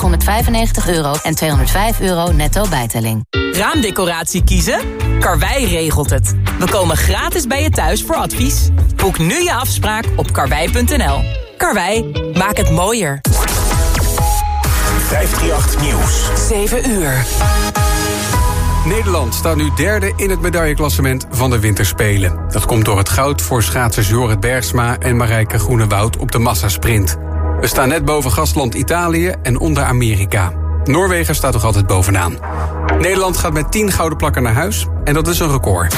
995 euro en 205 euro netto bijtelling. Raamdecoratie kiezen? Karwei regelt het. We komen gratis bij je thuis voor advies. Boek nu je afspraak op karwei.nl. Karwei, maak het mooier. 538 Nieuws. 7 uur. Nederland staat nu derde in het medailleklassement van de winterspelen. Dat komt door het goud voor schaatsers Jorrit Bergsma en Marijke Groenewoud op de massasprint. We staan net boven gastland Italië en onder Amerika. Noorwegen staat nog altijd bovenaan. Nederland gaat met 10 gouden plakken naar huis en dat is een record.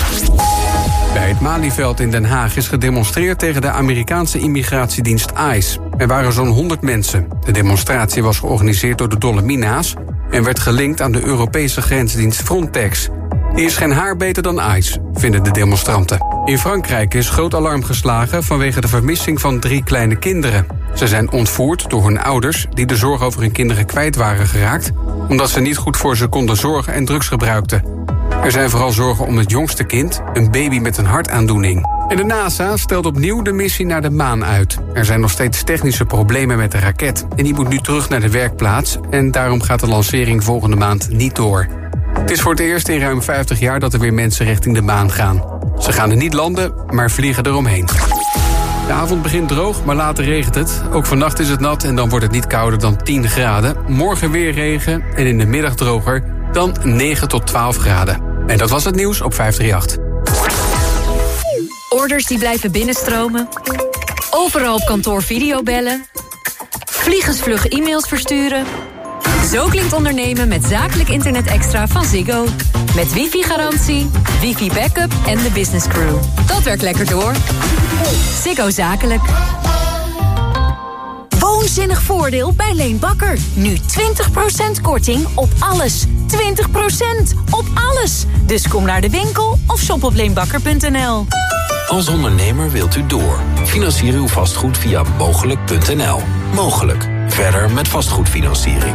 Bij het Malieveld in Den Haag is gedemonstreerd tegen de Amerikaanse immigratiedienst ICE. Er waren zo'n 100 mensen. De demonstratie was georganiseerd door de Dolomina's en werd gelinkt aan de Europese grensdienst Frontex. Is geen haar beter dan ICE, vinden de demonstranten. In Frankrijk is groot alarm geslagen vanwege de vermissing van drie kleine kinderen. Ze zijn ontvoerd door hun ouders die de zorg over hun kinderen kwijt waren geraakt... omdat ze niet goed voor ze konden zorgen en drugs gebruikten. Er zijn vooral zorgen om het jongste kind, een baby met een hartaandoening. En de NASA stelt opnieuw de missie naar de maan uit. Er zijn nog steeds technische problemen met de raket. En die moet nu terug naar de werkplaats. En daarom gaat de lancering volgende maand niet door. Het is voor het eerst in ruim 50 jaar dat er weer mensen richting de maan gaan. Ze gaan er niet landen, maar vliegen eromheen. De avond begint droog, maar later regent het. Ook vannacht is het nat en dan wordt het niet kouder dan 10 graden. Morgen weer regen en in de middag droger, dan 9 tot 12 graden. En dat was het nieuws op 538. Orders die blijven binnenstromen. Overal op kantoor videobellen. Vliegensvlug e-mails versturen. Zo klinkt ondernemen met zakelijk internet extra van Ziggo. Met wifi-garantie, wifi-backup en de business crew. Dat werkt lekker door. Ziggo Zakelijk. Woonzinnig voordeel bij Leen Bakker. Nu 20% korting op alles. 20% op alles. Dus kom naar de winkel of shop op leenbakker.nl. Als ondernemer wilt u door. Financier uw vastgoed via mogelijk.nl. Mogelijk. Verder met vastgoedfinanciering.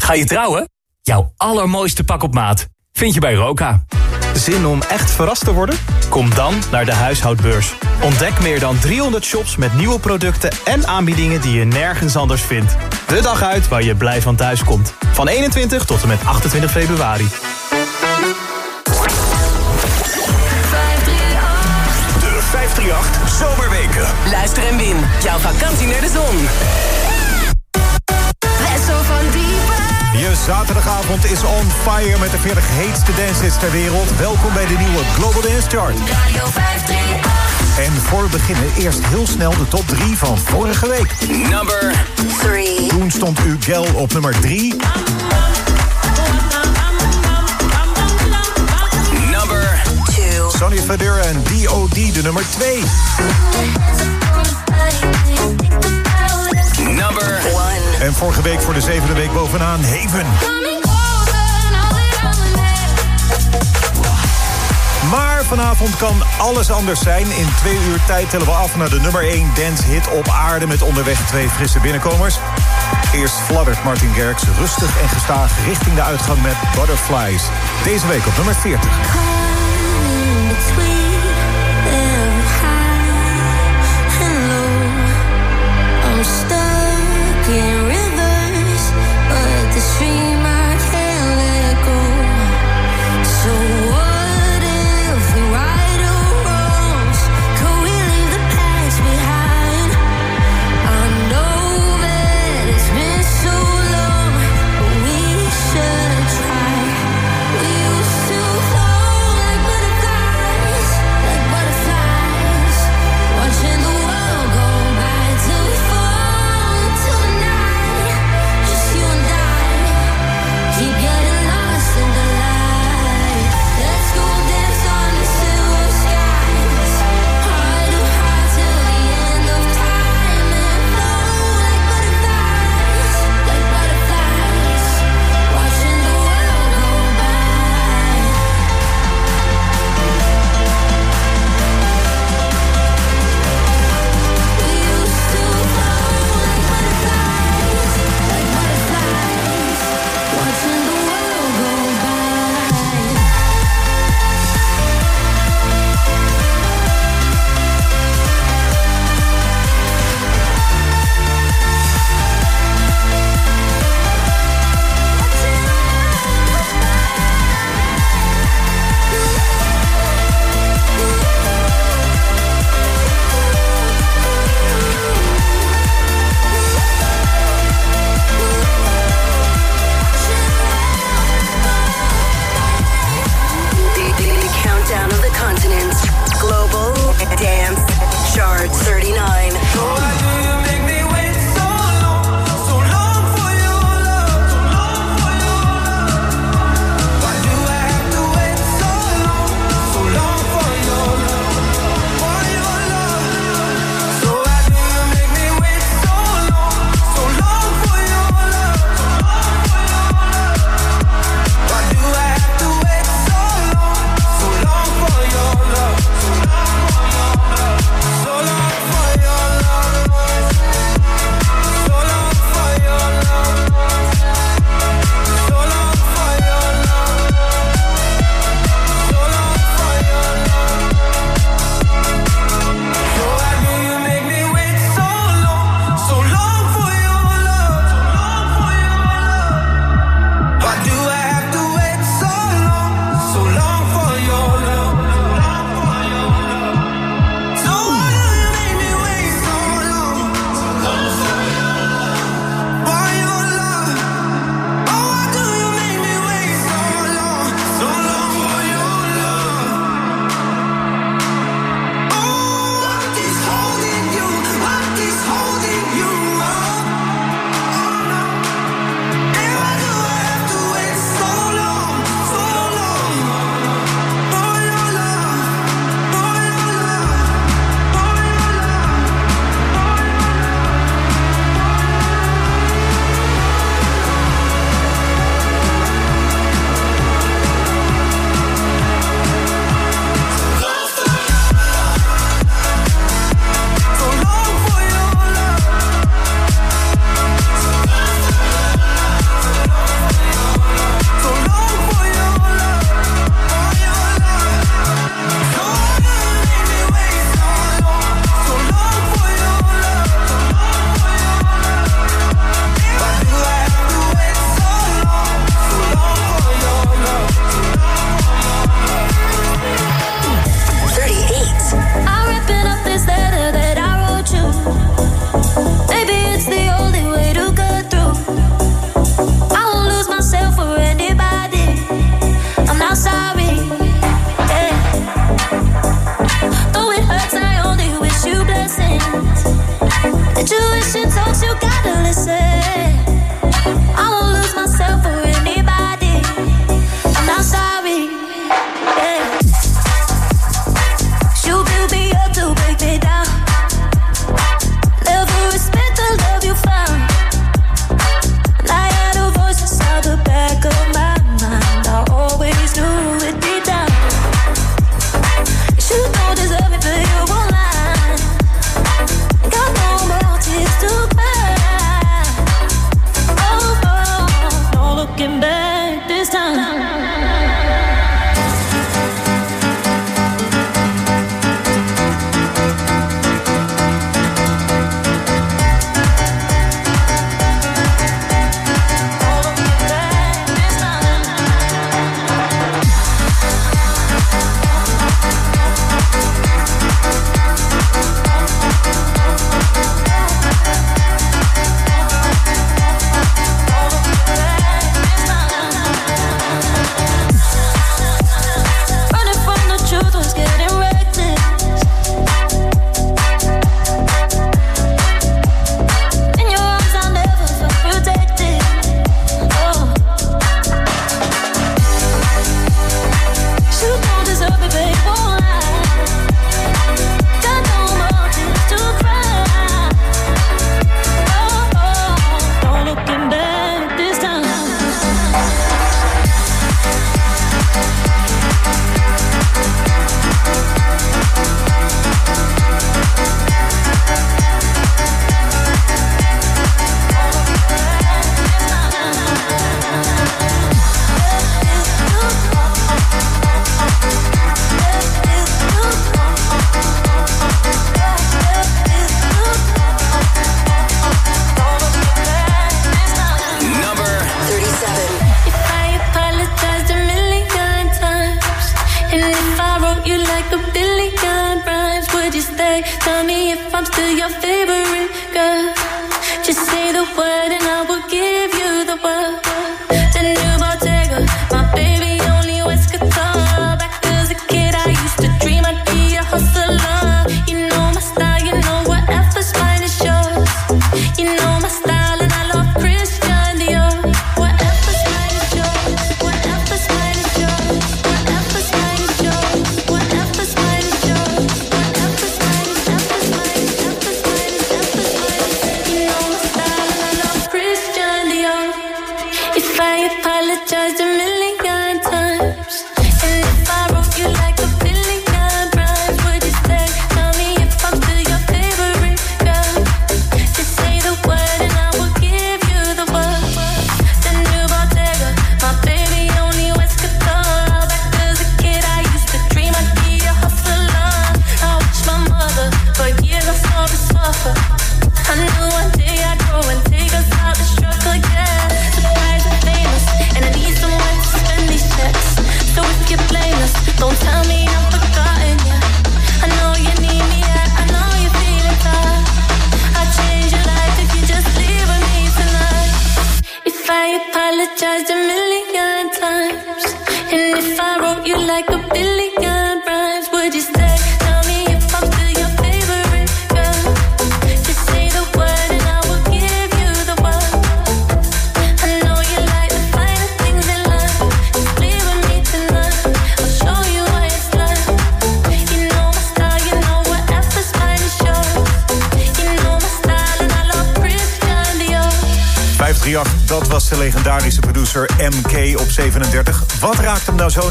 Ga je trouwen? Jouw allermooiste pak op maat vind je bij Roka. Zin om echt verrast te worden? Kom dan naar de huishoudbeurs. Ontdek meer dan 300 shops met nieuwe producten en aanbiedingen die je nergens anders vindt. De dag uit waar je blij van thuis komt. Van 21 tot en met 28 februari. De 538 Zomerweken. Luister en win. Jouw vakantie naar de zon. Zaterdagavond is on fire met de 40 heetste dancehits ter wereld. Welkom bij de nieuwe Global Dance Chart. En voor we beginnen eerst heel snel de top 3 van vorige week. Number 3. Toen stond Ugel op nummer 3. Number 2. Sonny Fadera en D.O.D. de nummer 2. Number 1. En vorige week voor de zevende week bovenaan Haven. Maar vanavond kan alles anders zijn. In twee uur tijd tellen we af naar de nummer 1 dance hit op aarde... met onderweg twee frisse binnenkomers. Eerst fladdert Martin Garrix rustig en gestaag richting de uitgang met Butterflies. Deze week op nummer 40.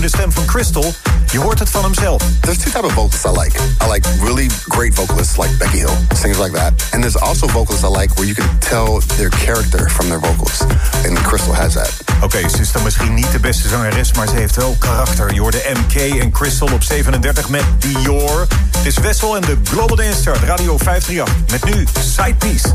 De stem van Crystal? Je hoort het van hemzelf. There's two type of vocalists I like. I like really great vocalists like Becky Hill, singers like that. And there's also vocalists I like where you can tell their character from their vocals. And Crystal has that. Oké, okay, ze is dan misschien niet de beste zangeres, maar ze heeft wel karakter. Je hoorde MK en Crystal op 37 met Dior. Het is Wessel en de Global Dance Chart, Radio 538. Met nu Side Piece.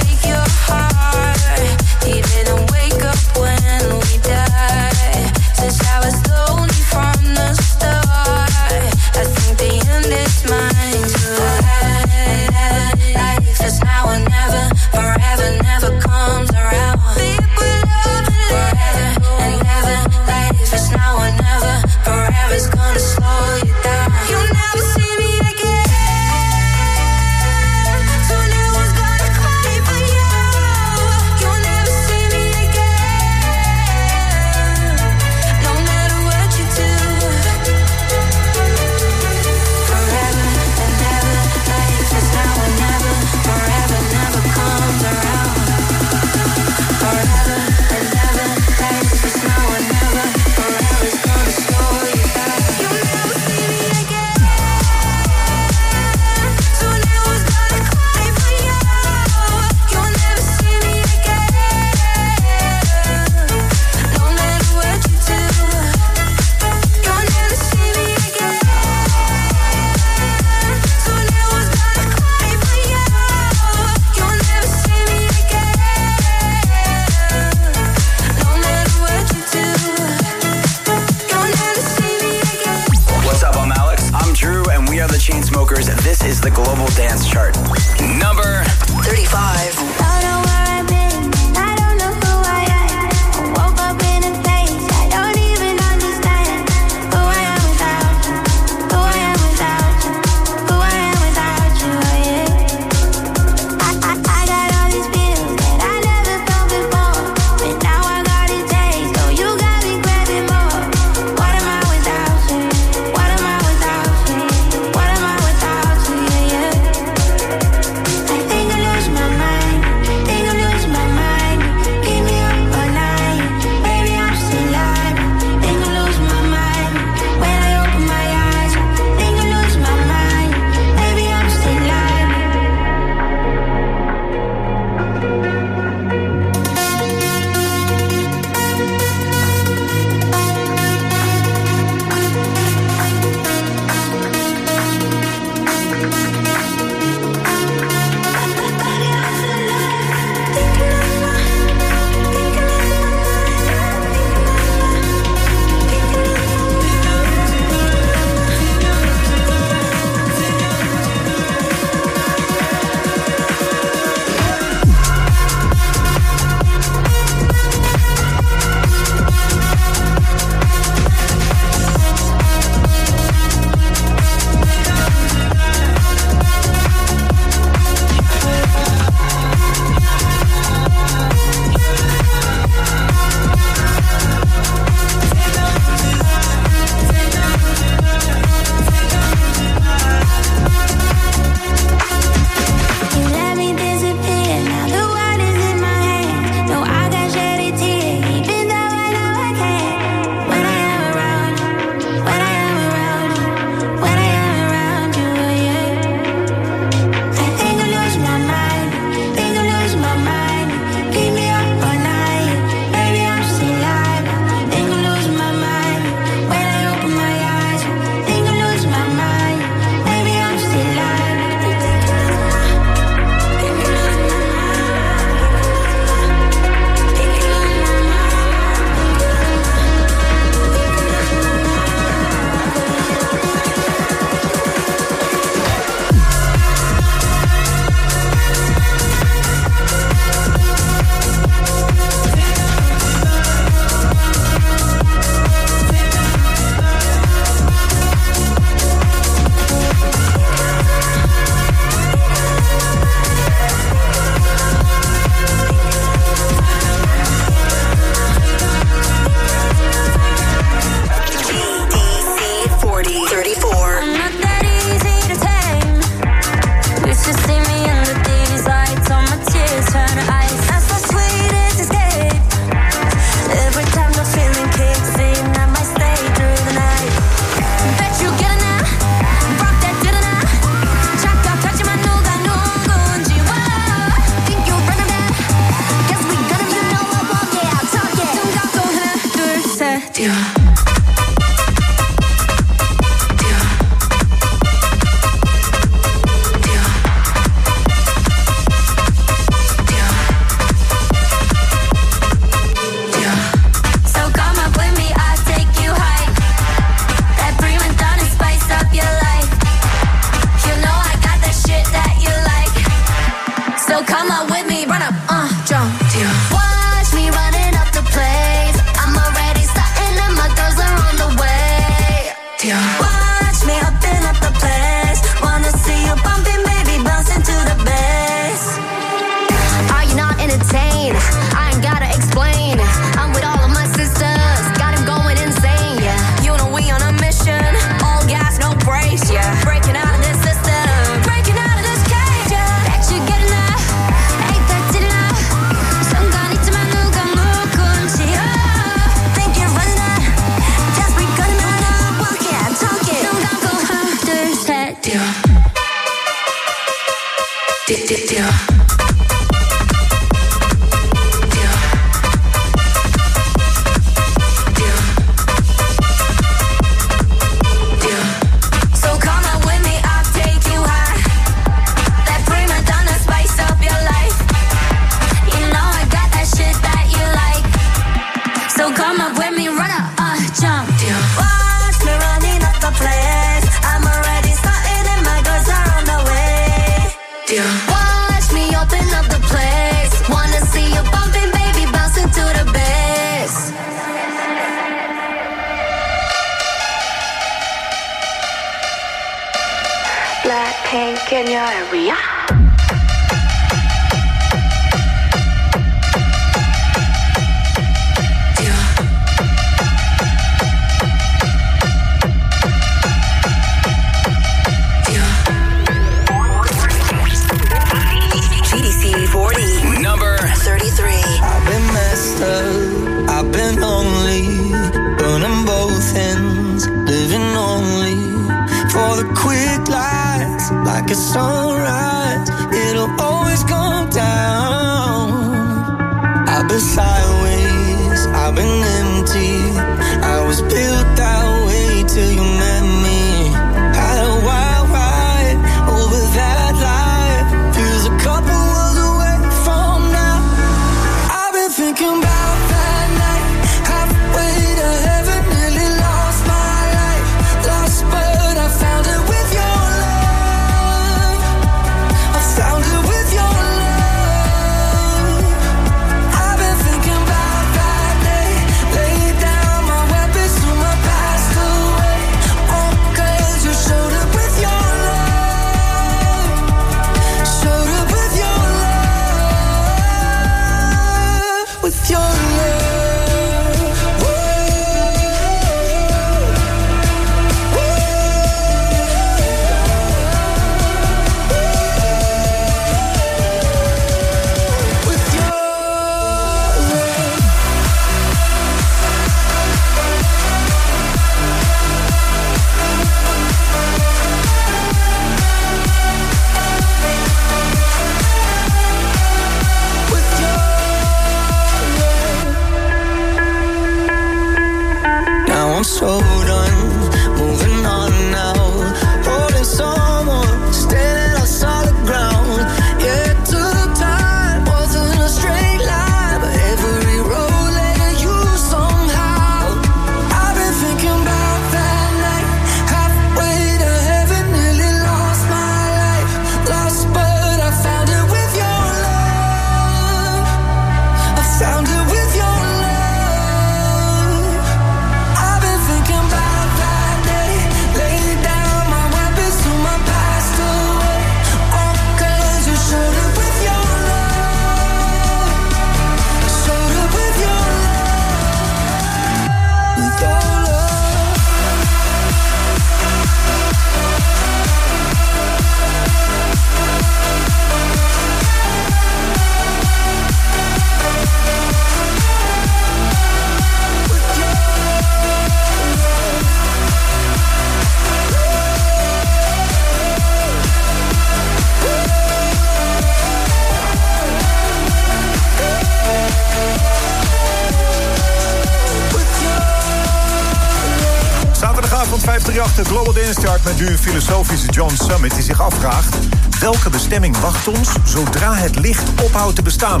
nu filosofische John Summit die zich afvraagt... welke bestemming wacht ons zodra het licht ophoudt te bestaan?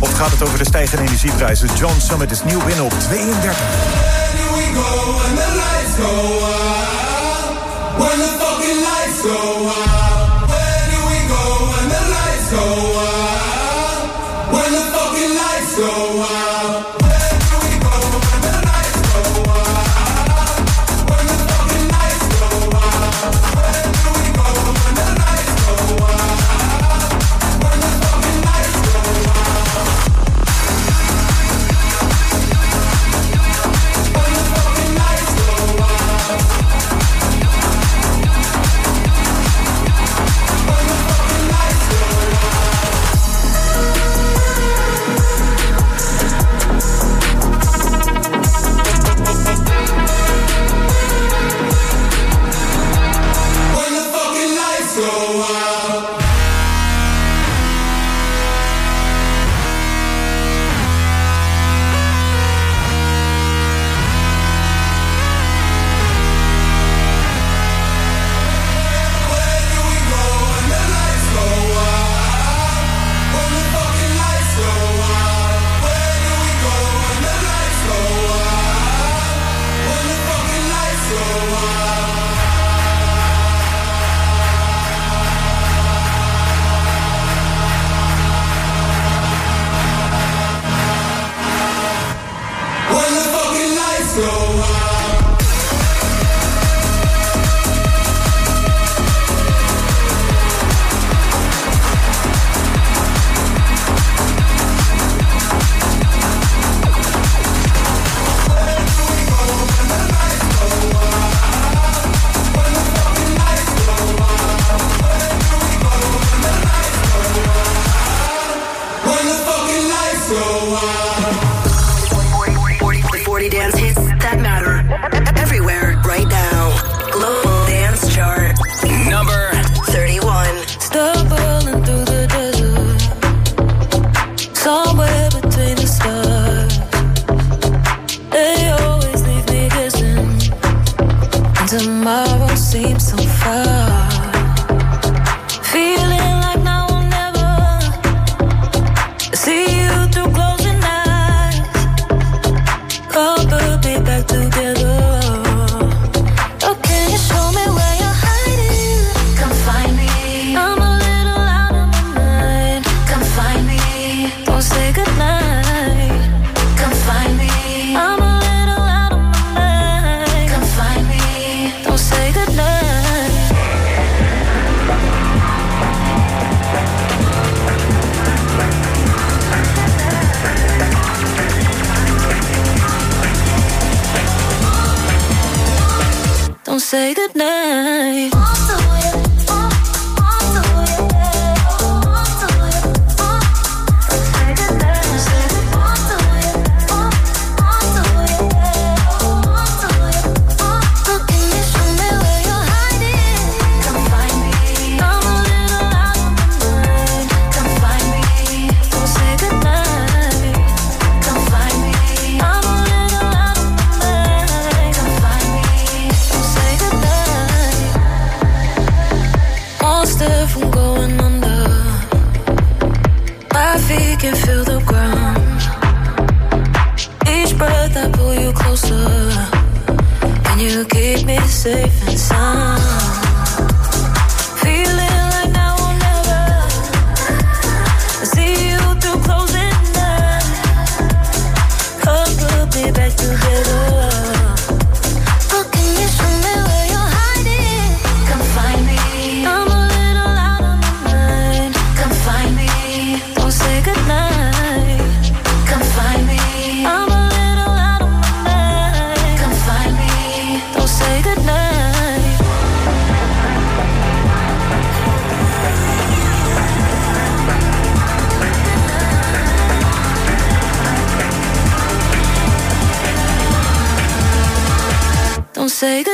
Of gaat het over de stijgende energieprijzen? John Summit is nieuw binnen op 32. When the fucking lights go out. Say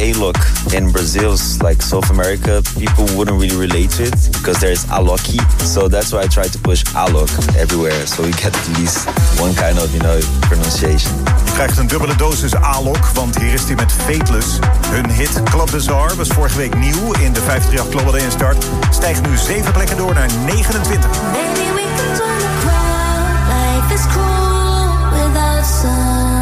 A look in Brazil's like South America, people wouldn't really relate to it because there's Aloki. So that's why I try to push Alok everywhere. So we get at least one kind of, you know, pronunciation. Je krijgt een dubbele dosis Alok, want hier is hij met Fateless. Hun hit Club Bazaar was vorige week nieuw in de 538 Global Day Start. Stijgt nu 7 plekken door naar 29. Maybe we can turn the crowd like this cool without sun.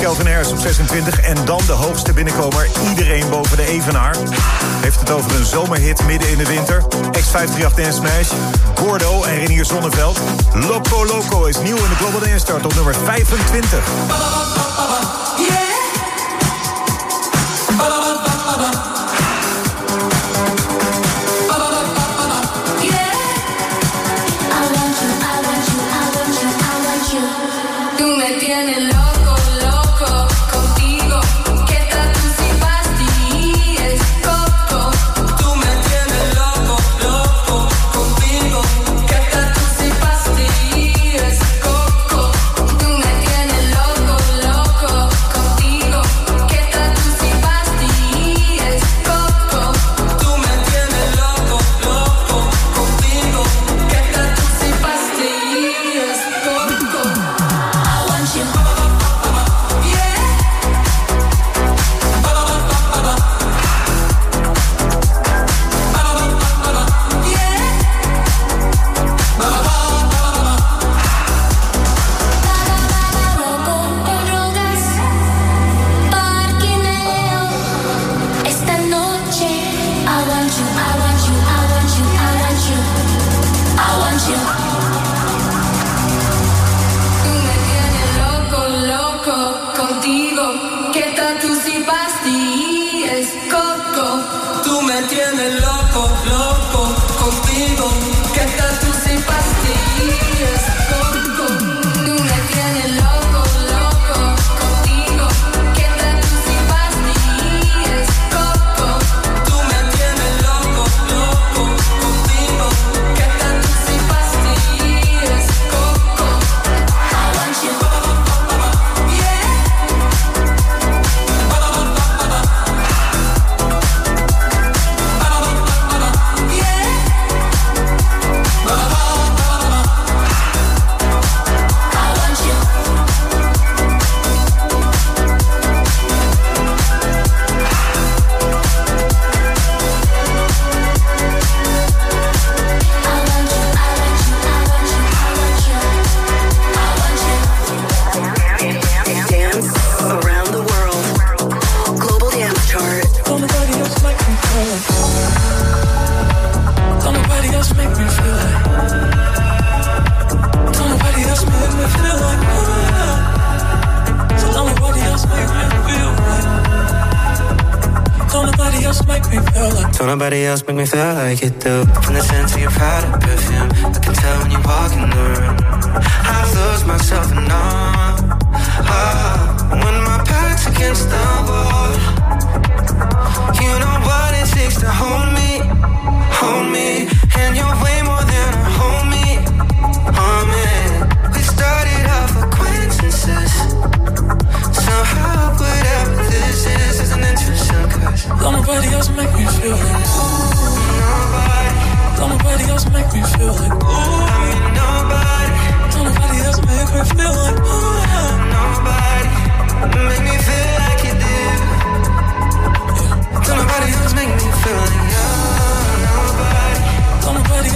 Kelvin Harris op 26. En dan de hoogste binnenkomer, iedereen boven de evenaar. Heeft het over een zomerhit midden in de winter. X538 Dance Smash, Gordo en Renier Zonneveld. Loco Loco is nieuw in de Global Dance Start op nummer 25.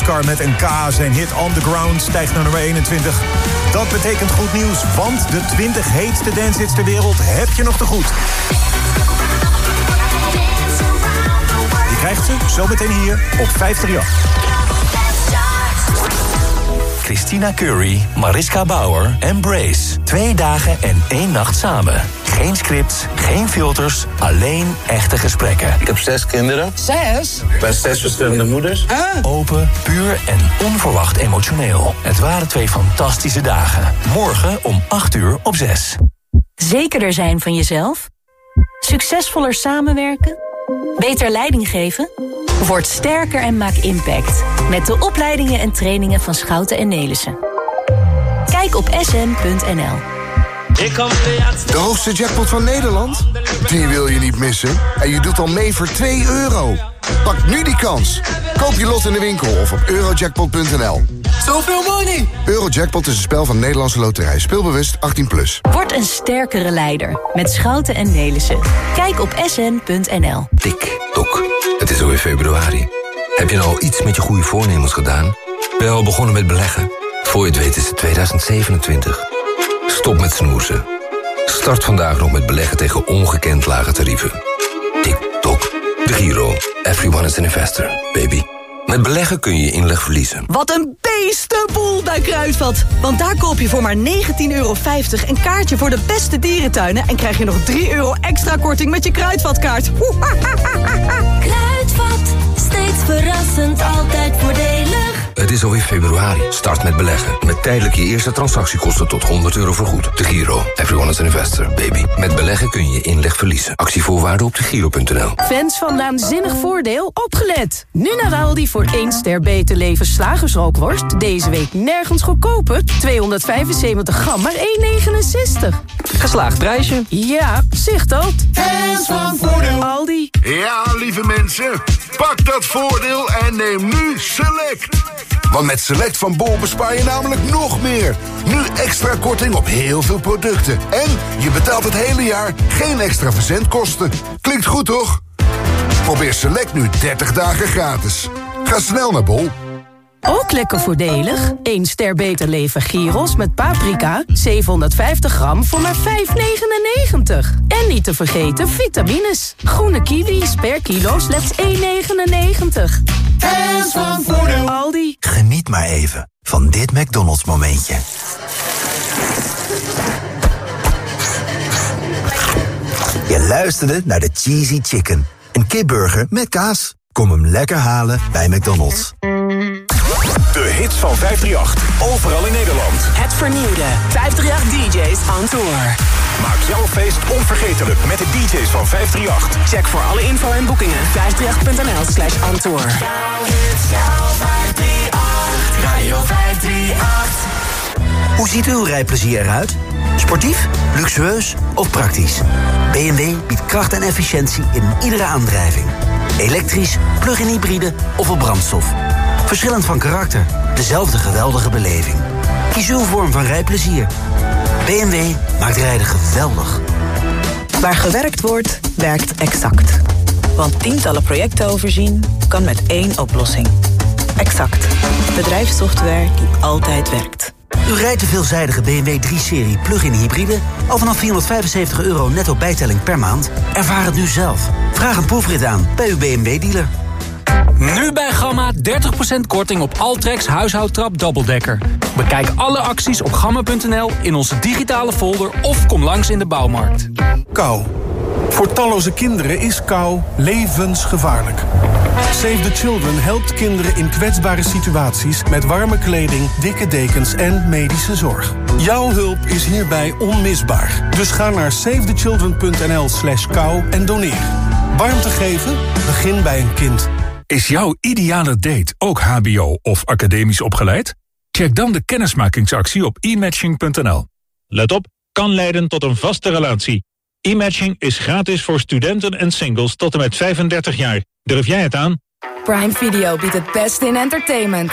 Oscar met een K. Zijn hit On The Ground stijgt naar nummer 21. Dat betekent goed nieuws, want de 20 heetste dancehits ter wereld heb je nog te goed. Je krijgt ze zometeen hier op 538. Christina Curry, Mariska Bauer en Brace. Twee dagen en één nacht samen. Geen scripts, geen filters, alleen echte gesprekken. Ik heb zes kinderen. Zes? Bij zes verschillende moeders. Open, puur en onverwacht emotioneel. Het waren twee fantastische dagen. Morgen om 8 uur op 6. Zekerder zijn van jezelf? Succesvoller samenwerken? Beter leiding geven? Word sterker en maak impact. Met de opleidingen en trainingen van Schouten en Nelissen. Kijk op sn.nl. De hoogste jackpot van Nederland? Die wil je niet missen. En je doet al mee voor 2 euro. Pak nu die kans. Koop je lot in de winkel of op eurojackpot.nl. Zoveel money! Eurojackpot is een spel van Nederlandse Loterij. Speelbewust 18+. Plus. Word een sterkere leider met Schouten en Nelissen. Kijk op sn.nl. Tik, tok. Het is alweer februari. Heb je nou al iets met je goede voornemens gedaan? Ben je al begonnen met beleggen? Voor je het weet is het 2027. Stop met snoezen. Start vandaag nog met beleggen tegen ongekend lage tarieven. Tik, tok. De Giro. Everyone is an investor, baby. Met beleggen kun je je inleg verliezen. Wat een beestenboel bij Kruidvat. Want daar koop je voor maar 19,50 euro een kaartje voor de beste dierentuinen... en krijg je nog 3 euro extra korting met je Kruidvatkaart. Kruidvat, steeds verrassend, altijd voordelig. Het is alweer februari. Start met beleggen. Met tijdelijk je eerste transactiekosten tot 100 euro vergoed. De Giro. Everyone is an investor, baby. Met beleggen kun je je inleg verliezen. Actievoorwaarden op degiro.nl. Fans van Naanzinnig Voordeel, opgelet! Nu naar Aldi voor 1 ster beter leven slagersrookworst. Deze week nergens goedkoper. 275 gram, maar 1,69. Geslaagd prijsje. Ja, zicht dat. Fans van Voordeel. Aldi. Ja, lieve mensen, pak dat voordeel en neem nu Select. Want met Select van Bol bespaar je namelijk nog meer. Nu extra korting op heel veel producten. En je betaalt het hele jaar geen extra verzendkosten. Klinkt goed, toch? Probeer Select nu 30 dagen gratis. Ga snel naar Bol. Ook lekker voordelig. 1 ster beter leven gyros met paprika. 750 gram voor maar 5,99. En niet te vergeten vitamines. Groene kiwis per kilo slechts 1,99. Hands van Voordeel. Aldi. Geniet maar even van dit McDonald's momentje. Je luisterde naar de Cheesy Chicken. Een kipburger met kaas. Kom hem lekker halen bij McDonald's. Van 538. Overal in Nederland. Het vernieuwde 538 DJ's on tour. Maak jouw feest onvergetelijk met de DJ's van 538. Check voor alle info en boekingen 538.nl slash on tour. Radio 538. Hoe ziet uw rijplezier eruit? Sportief, luxueus of praktisch? BMW biedt kracht en efficiëntie in iedere aandrijving. Elektrisch, plug-in hybride of op brandstof. Verschillend van karakter, dezelfde geweldige beleving. Kies uw vorm van rijplezier. BMW maakt rijden geweldig. Waar gewerkt wordt, werkt exact. Want tientallen projecten overzien kan met één oplossing. Exact. Bedrijfssoftware die altijd werkt. U rijdt de veelzijdige BMW 3-serie plug-in hybride... al vanaf 475 euro netto bijtelling per maand? Ervaar het nu zelf. Vraag een proefrit aan bij uw BMW-dealer. Nu bij Gamma 30% korting op Altrex huishoudtrap dubbeldekker. Bekijk alle acties op gamma.nl in onze digitale folder of kom langs in de bouwmarkt. Kou. Voor talloze kinderen is kou levensgevaarlijk. Save the Children helpt kinderen in kwetsbare situaties... met warme kleding, dikke dekens en medische zorg. Jouw hulp is hierbij onmisbaar. Dus ga naar savethechildren.nl slash kou en doneer. Warmte geven? Begin bij een kind. Is jouw ideale date ook hbo of academisch opgeleid? Check dan de kennismakingsactie op e-matching.nl. Let op, kan leiden tot een vaste relatie. E-matching is gratis voor studenten en singles tot en met 35 jaar. Durf jij het aan? Prime Video biedt het beste in entertainment.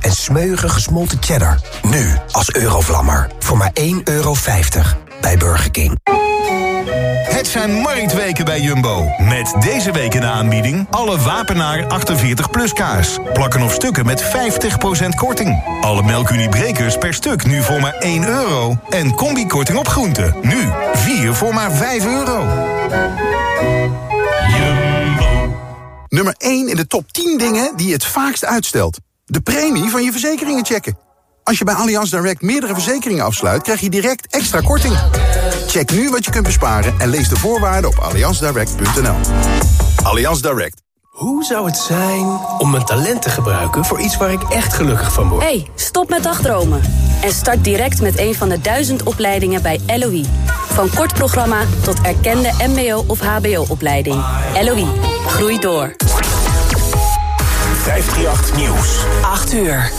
en smeuige gesmolten cheddar. Nu als Eurovlammer. Voor maar 1,50 euro bij Burger King. Het zijn marktweken bij Jumbo. Met deze week in de aanbieding alle Wapenaar 48 plus kaas. Plakken of stukken met 50% korting. Alle melkuniebrekers per stuk nu voor maar 1 euro. En combikorting op groenten. Nu 4 voor maar 5 euro. Nummer 1 in de top 10 dingen die je het vaakst uitstelt. De premie van je verzekeringen checken. Als je bij Allianz Direct meerdere verzekeringen afsluit... krijg je direct extra korting. Check nu wat je kunt besparen en lees de voorwaarden op allianzdirect.nl. Allianz Direct. Hoe zou het zijn om mijn talent te gebruiken voor iets waar ik echt gelukkig van word? hey, stop met dagdromen. En start direct met een van de duizend opleidingen bij LOE. Van kort programma tot erkende mbo- of hbo-opleiding. LOE, groei door. 538 Nieuws. 8 uur.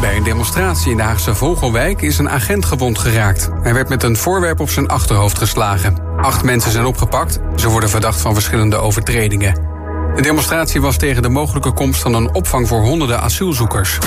Bij een demonstratie in de Haagse Vogelwijk is een agent gewond geraakt. Hij werd met een voorwerp op zijn achterhoofd geslagen. Acht mensen zijn opgepakt. Ze worden verdacht van verschillende overtredingen. De demonstratie was tegen de mogelijke komst van een opvang voor honderden asielzoekers.